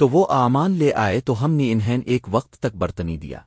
تو وہ آمان لے آئے تو ہم نے انہیں ایک وقت تک برتنی دیا۔